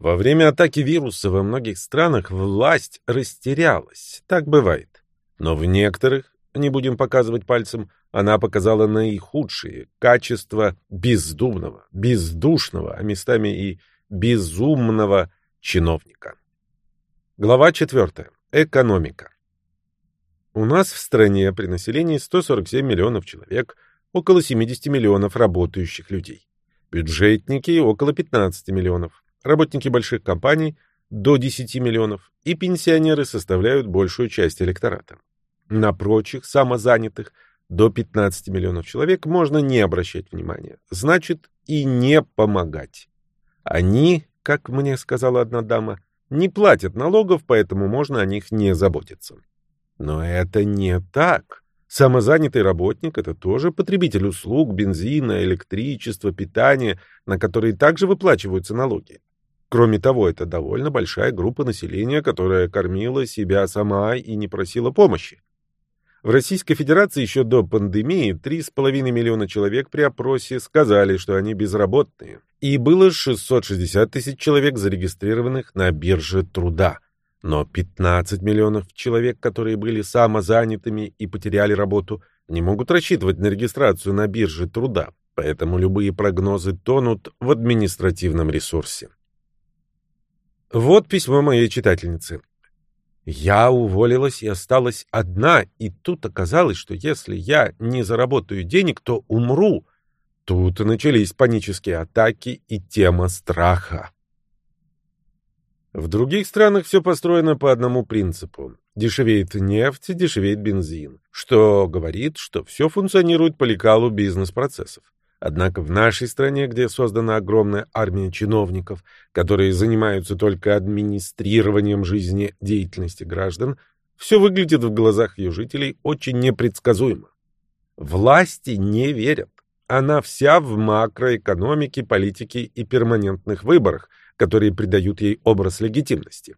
Во время атаки вируса во многих странах власть растерялась. Так бывает. Но в некоторых, не будем показывать пальцем, она показала наихудшие качества бездумного, бездушного, а местами и безумного чиновника. Глава 4. Экономика. У нас в стране при населении 147 миллионов человек, около 70 миллионов работающих людей. Бюджетники около 15 миллионов работники больших компаний до 10 миллионов и пенсионеры составляют большую часть электората. На прочих самозанятых до 15 миллионов человек можно не обращать внимания, значит и не помогать. Они, как мне сказала одна дама, не платят налогов, поэтому можно о них не заботиться. Но это не так. Самозанятый работник – это тоже потребитель услуг, бензина, электричества, питания, на которые также выплачиваются налоги. Кроме того, это довольно большая группа населения, которая кормила себя сама и не просила помощи. В Российской Федерации еще до пандемии 3,5 миллиона человек при опросе сказали, что они безработные, и было 660 тысяч человек, зарегистрированных на бирже труда. Но 15 миллионов человек, которые были самозанятыми и потеряли работу, не могут рассчитывать на регистрацию на бирже труда, поэтому любые прогнозы тонут в административном ресурсе. Вот письмо моей читательницы. Я уволилась и осталась одна, и тут оказалось, что если я не заработаю денег, то умру. Тут начались панические атаки и тема страха. В других странах все построено по одному принципу. Дешевеет нефть, дешевеет бензин, что говорит, что все функционирует по лекалу бизнес-процессов. Однако в нашей стране, где создана огромная армия чиновников, которые занимаются только администрированием жизни деятельности граждан, все выглядит в глазах ее жителей очень непредсказуемо. Власти не верят. Она вся в макроэкономике, политике и перманентных выборах, которые придают ей образ легитимности.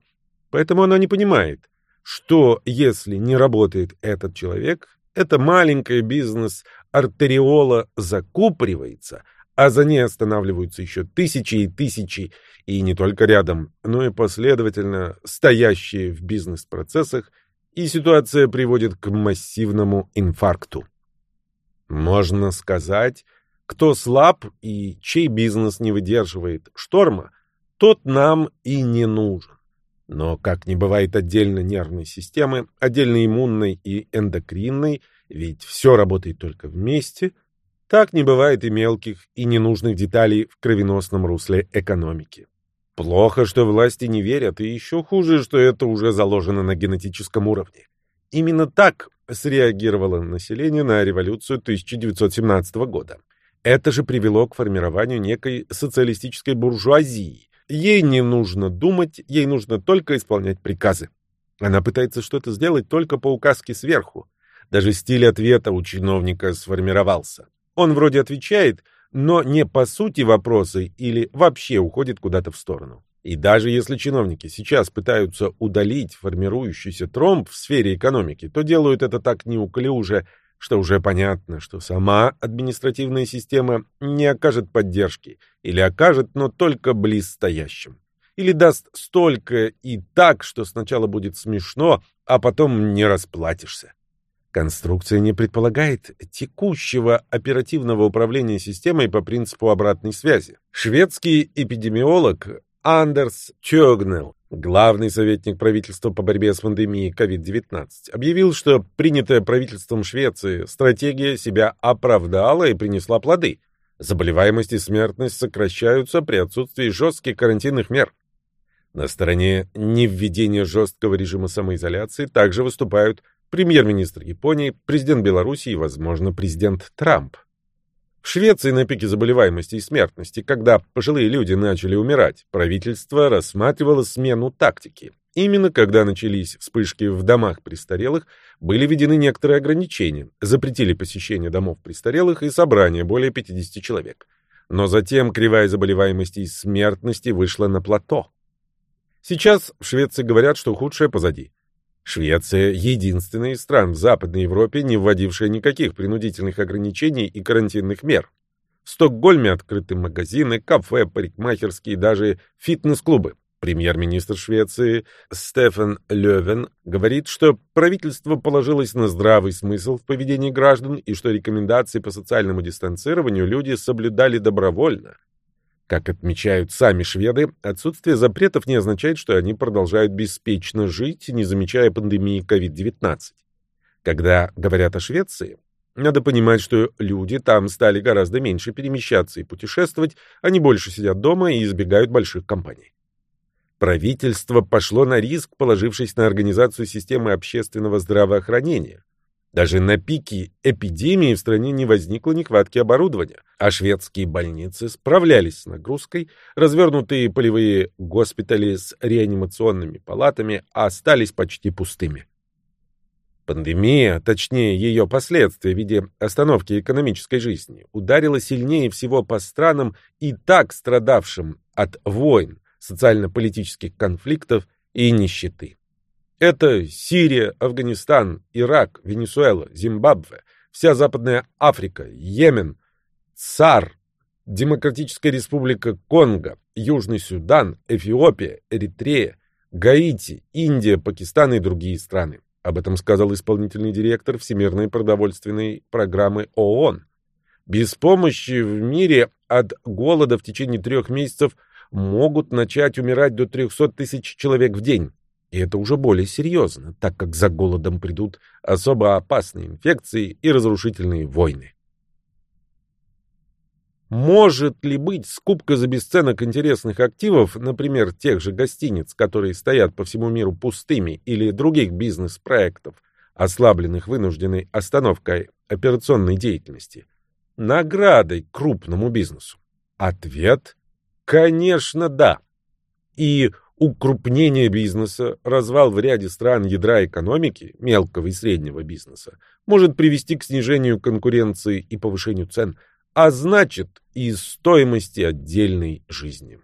Поэтому она не понимает, что если не работает этот человек, это маленькая бизнес-артериола закупоривается, а за ней останавливаются еще тысячи и тысячи, и не только рядом, но и последовательно стоящие в бизнес-процессах, и ситуация приводит к массивному инфаркту. Можно сказать, кто слаб и чей бизнес не выдерживает шторма, тот нам и не нужен. Но как не бывает отдельно нервной системы, отдельно иммунной и эндокринной, ведь все работает только вместе, так не бывает и мелких и ненужных деталей в кровеносном русле экономики. Плохо, что власти не верят, и еще хуже, что это уже заложено на генетическом уровне. Именно так среагировало население на революцию 1917 года. Это же привело к формированию некой социалистической буржуазии, Ей не нужно думать, ей нужно только исполнять приказы. Она пытается что-то сделать только по указке сверху. Даже стиль ответа у чиновника сформировался. Он вроде отвечает, но не по сути вопроса или вообще уходит куда-то в сторону. И даже если чиновники сейчас пытаются удалить формирующийся тромб в сфере экономики, то делают это так неуклюже, что уже понятно, что сама административная система не окажет поддержки, или окажет, но только близстоящим. Или даст столько и так, что сначала будет смешно, а потом не расплатишься. Конструкция не предполагает текущего оперативного управления системой по принципу обратной связи. Шведский эпидемиолог Андерс Чогнел Главный советник правительства по борьбе с пандемией COVID-19 объявил, что принятая правительством Швеции стратегия себя оправдала и принесла плоды. Заболеваемость и смертность сокращаются при отсутствии жестких карантинных мер. На стороне невведения жесткого режима самоизоляции также выступают премьер-министр Японии, президент Беларуси и, возможно, президент Трамп. В Швеции на пике заболеваемости и смертности, когда пожилые люди начали умирать, правительство рассматривало смену тактики. Именно когда начались вспышки в домах престарелых, были введены некоторые ограничения, запретили посещение домов престарелых и собрание более 50 человек. Но затем кривая заболеваемости и смертности вышла на плато. Сейчас в Швеции говорят, что худшее позади. Швеция – единственная из стран в Западной Европе, не вводившая никаких принудительных ограничений и карантинных мер. В Стокгольме открыты магазины, кафе, парикмахерские даже фитнес-клубы. Премьер-министр Швеции Стефан Левен говорит, что правительство положилось на здравый смысл в поведении граждан и что рекомендации по социальному дистанцированию люди соблюдали добровольно. Как отмечают сами шведы, отсутствие запретов не означает, что они продолжают беспечно жить, не замечая пандемии COVID-19. Когда говорят о Швеции, надо понимать, что люди там стали гораздо меньше перемещаться и путешествовать, они больше сидят дома и избегают больших компаний. Правительство пошло на риск, положившись на организацию системы общественного здравоохранения. Даже на пике эпидемии в стране не возникло нехватки оборудования, а шведские больницы справлялись с нагрузкой, развернутые полевые госпитали с реанимационными палатами остались почти пустыми. Пандемия, точнее ее последствия в виде остановки экономической жизни, ударила сильнее всего по странам и так страдавшим от войн, социально-политических конфликтов и нищеты. Это Сирия, Афганистан, Ирак, Венесуэла, Зимбабве, вся Западная Африка, Йемен, ЦАР, Демократическая Республика Конго, Южный Судан, Эфиопия, Эритрея, Гаити, Индия, Пакистан и другие страны. Об этом сказал исполнительный директор Всемирной продовольственной программы ООН. Без помощи в мире от голода в течение трех месяцев могут начать умирать до 300 тысяч человек в день. И это уже более серьезно, так как за голодом придут особо опасные инфекции и разрушительные войны. Может ли быть скупка за бесценок интересных активов, например, тех же гостиниц, которые стоят по всему миру пустыми, или других бизнес-проектов, ослабленных вынужденной остановкой операционной деятельности, наградой крупному бизнесу? Ответ – конечно, да. И Укрупнение бизнеса, развал в ряде стран ядра экономики, мелкого и среднего бизнеса, может привести к снижению конкуренции и повышению цен, а значит и стоимости отдельной жизни.